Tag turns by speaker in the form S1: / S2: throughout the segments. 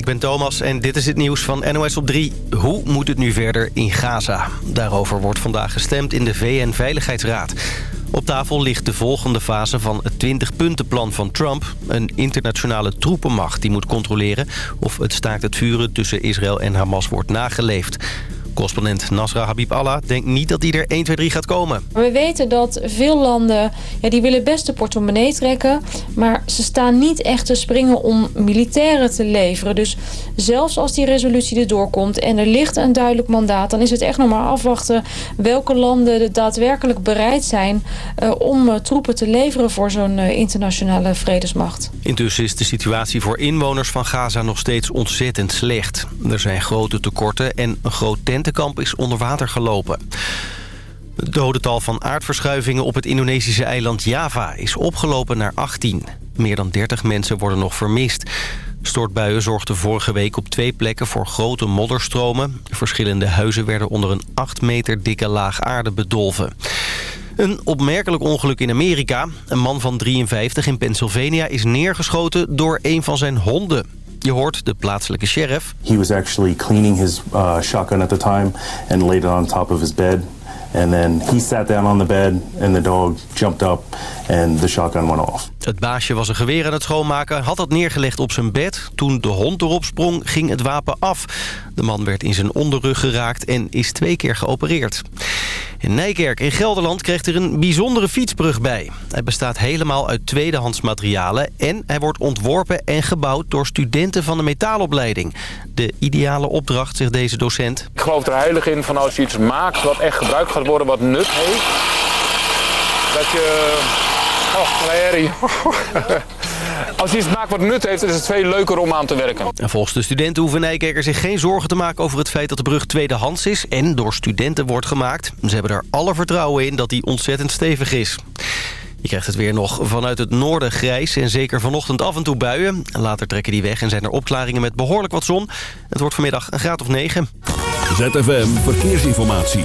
S1: ik ben Thomas en dit is het nieuws van NOS op 3. Hoe moet het nu verder in Gaza? Daarover wordt vandaag gestemd in de VN-veiligheidsraad. Op tafel ligt de volgende fase van het 20-puntenplan van Trump. Een internationale troepenmacht die moet controleren... of het staakt het vuren tussen Israël en Hamas wordt nageleefd. Correspondent Nasra Habib Allah denkt niet dat die er 1, 2, 3 gaat komen.
S2: We weten dat veel landen, ja, die willen best de portemonnee trekken... maar ze staan niet echt te springen om militairen te leveren. Dus zelfs als die resolutie erdoor komt en er ligt een duidelijk mandaat... dan is het echt nog maar afwachten welke landen daadwerkelijk bereid zijn... Uh, om uh, troepen te leveren voor zo'n uh, internationale vredesmacht.
S1: Intussen is de situatie voor inwoners van Gaza nog steeds ontzettend slecht. Er zijn grote tekorten en een groot tentenkamp is onder water gelopen. Het dodental van aardverschuivingen op het Indonesische eiland Java is opgelopen naar 18. Meer dan 30 mensen worden nog vermist. Stortbuien zorgden vorige week op twee plekken voor grote modderstromen. Verschillende huizen werden onder een 8 meter dikke laag aarde bedolven. Een opmerkelijk ongeluk in Amerika. Een man van 53 in Pennsylvania is neergeschoten door een van zijn honden. Je hoort de plaatselijke sheriff.
S3: He was actually cleaning his uh, shotgun at the time and laid it on top of his bed. And then he sat down on the bed and the dog jumped up and the shotgun went off.
S1: Het baasje was een geweer aan het schoonmaken, had dat neergelegd op zijn bed. Toen de hond erop sprong, ging het wapen af. De man werd in zijn onderrug geraakt en is twee keer geopereerd. In Nijkerk in Gelderland kreeg er een bijzondere fietsbrug bij. Hij bestaat helemaal uit tweedehands materialen... en hij wordt ontworpen en gebouwd door studenten van de metaalopleiding. De ideale opdracht, zegt deze docent.
S4: Ik geloof er heilig in van als je iets maakt wat echt gebruikt gaat worden, wat nut heeft... dat je... Oh, Larry. Als iets maakt wat nut heeft, is het veel leuker om aan te werken.
S1: En volgens de studenten hoeven Nijkerkers zich geen zorgen te maken over het feit dat de brug tweedehands is en door studenten wordt gemaakt. Ze hebben er alle vertrouwen in dat die ontzettend stevig is. Je krijgt het weer nog vanuit het noorden grijs en zeker vanochtend af en toe buien. Later trekken die weg en zijn er opklaringen met behoorlijk wat zon. Het wordt vanmiddag een graad of 9.
S5: ZFM Verkeersinformatie.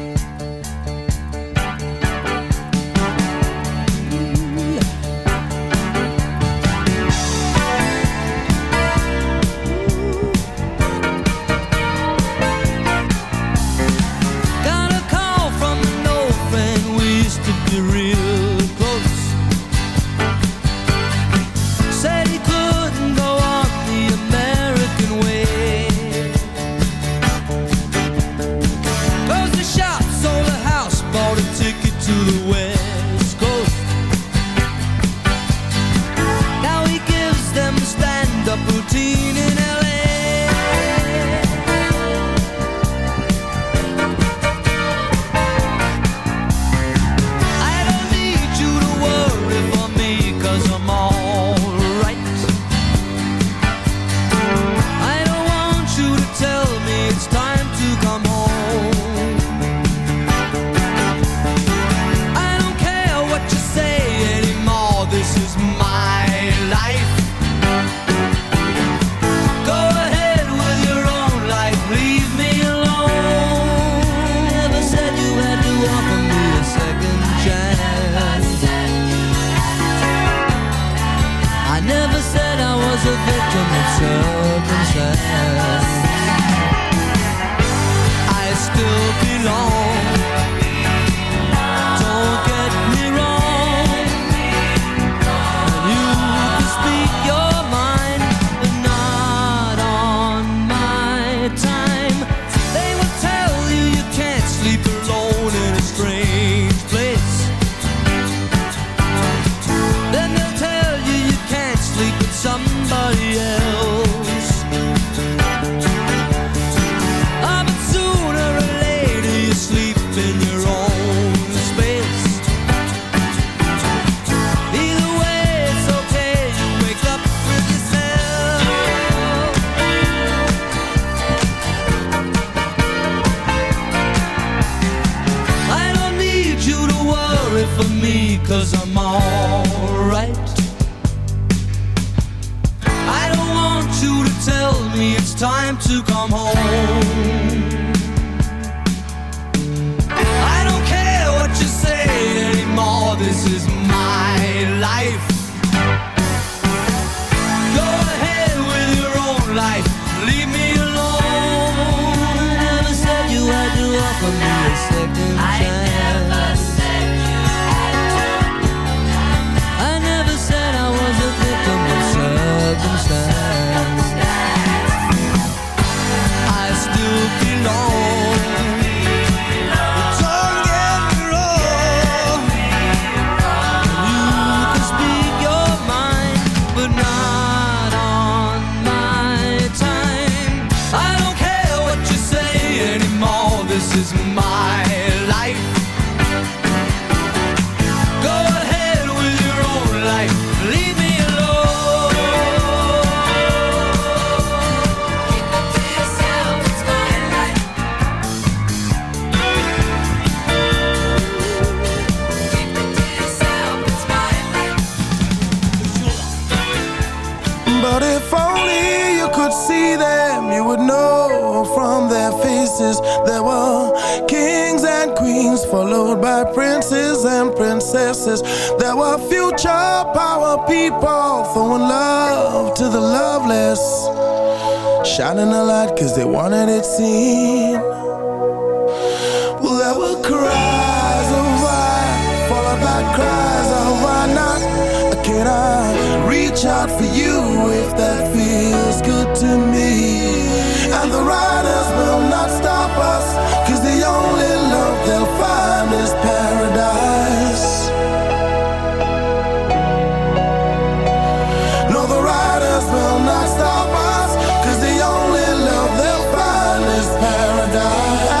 S6: running a
S7: lot cause they wanted it seen. Well there were cries of why Followed by cries of why not? Can I reach out for you if that feels good to me? And the riders will not stop us Cause the only love they'll find is paradise. No the riders will not stop us. Cause the only love they'll find is paradise.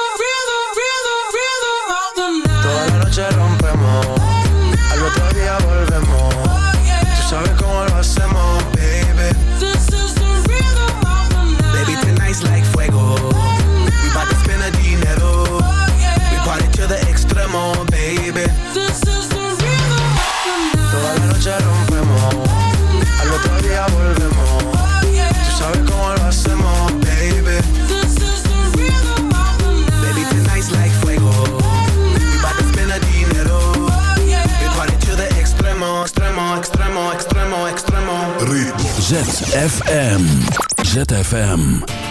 S8: ZFM. ZFM.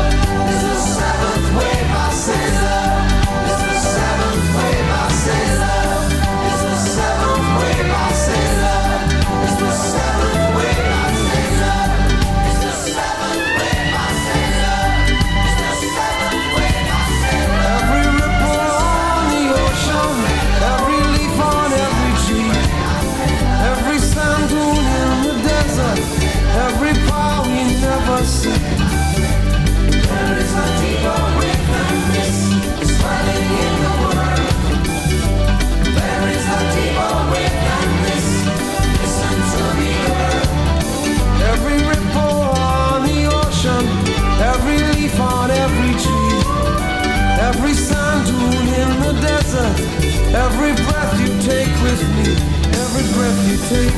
S7: breath you take,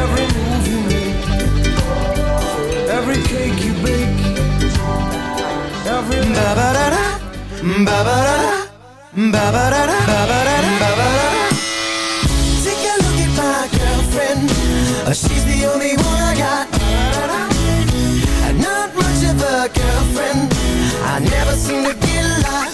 S7: every move you make, every cake you bake, every ba ba da da, ba ba da da, ba ba da da, ba ba da da, ba ba da da. Take a look at my girlfriend. Uh, She's the only one I got. Uh, Not much of a girlfriend. I never seem to get a lot.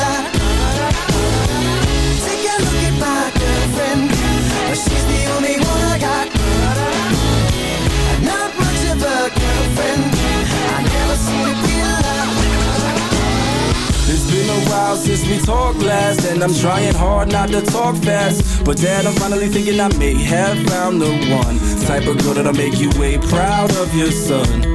S7: I. Take a look at my girlfriend. She's the only one I got. Not much of a girlfriend. I never.
S9: It's been a while since we talked last, and I'm trying hard not to talk fast. But then I'm finally thinking I may have found the one type of girl that'll make you way proud of your son.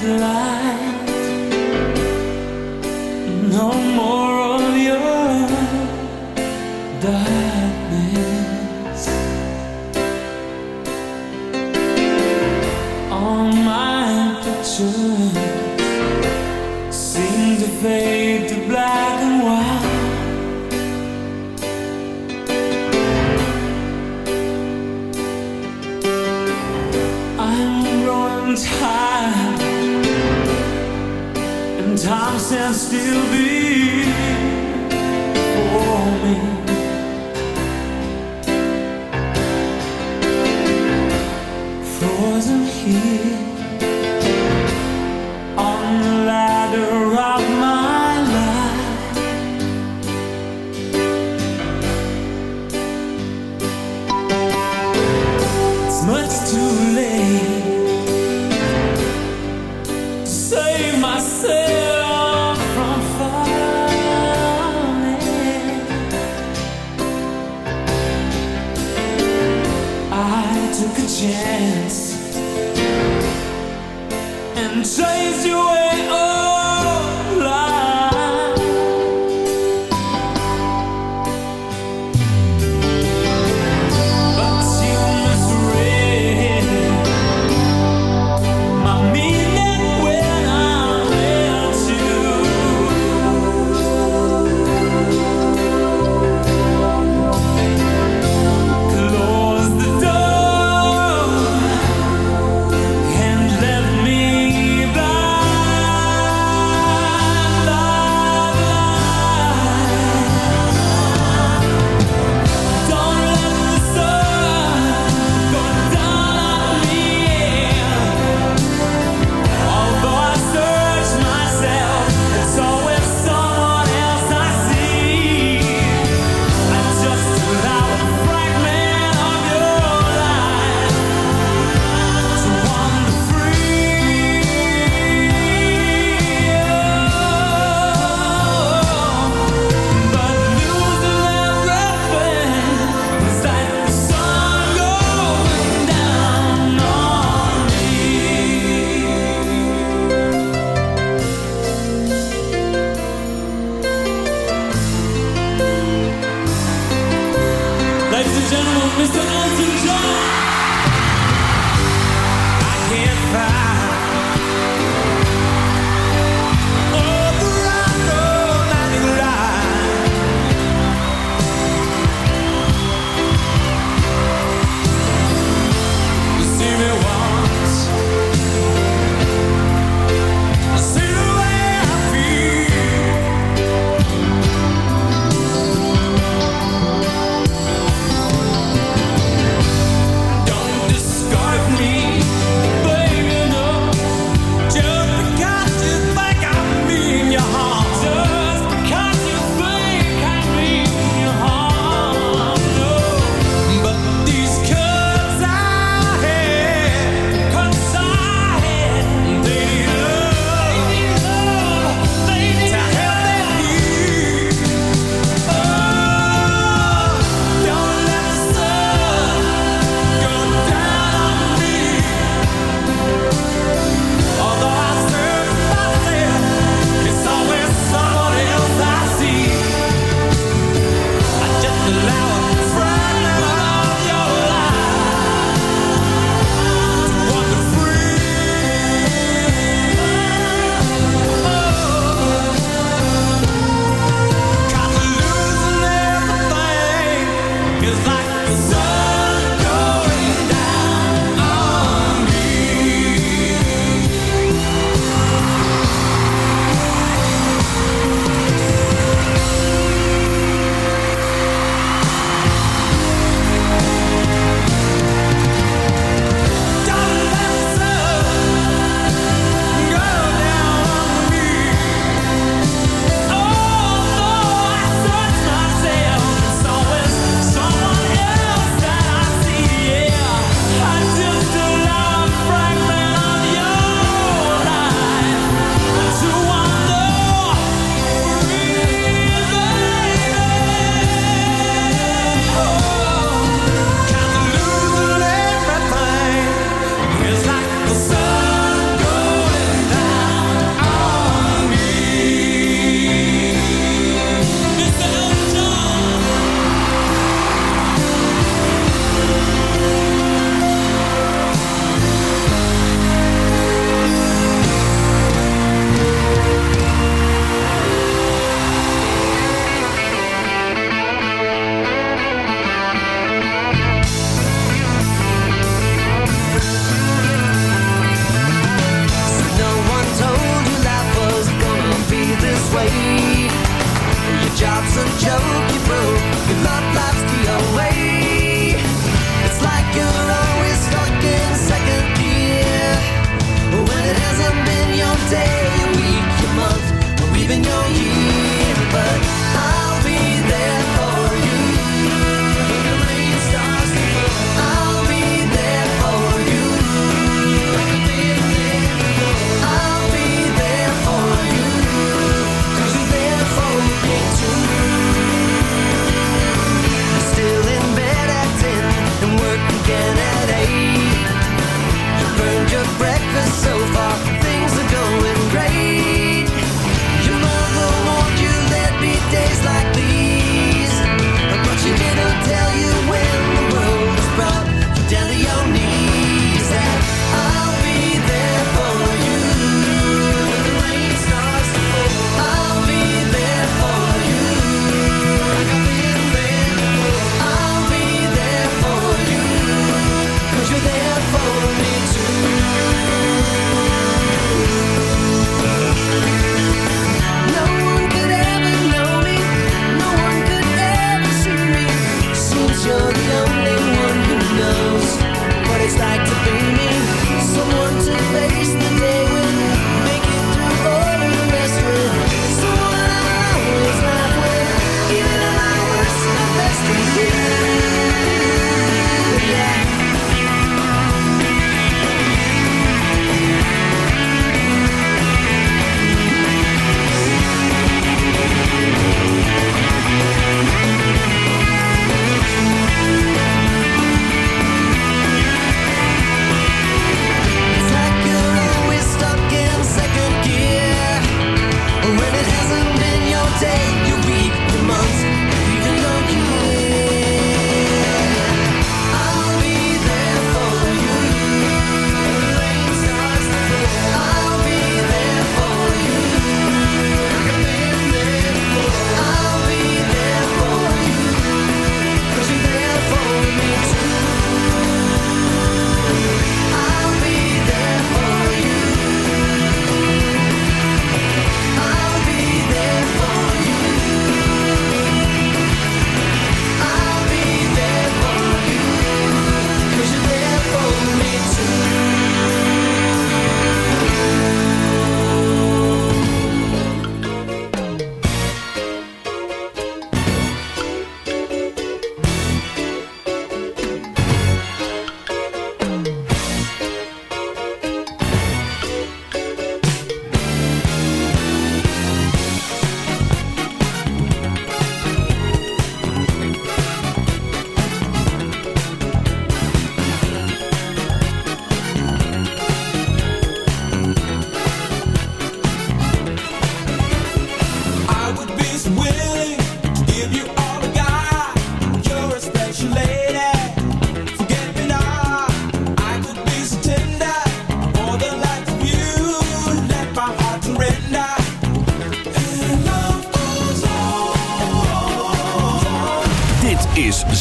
S6: Can't. No more of your darkness. Still before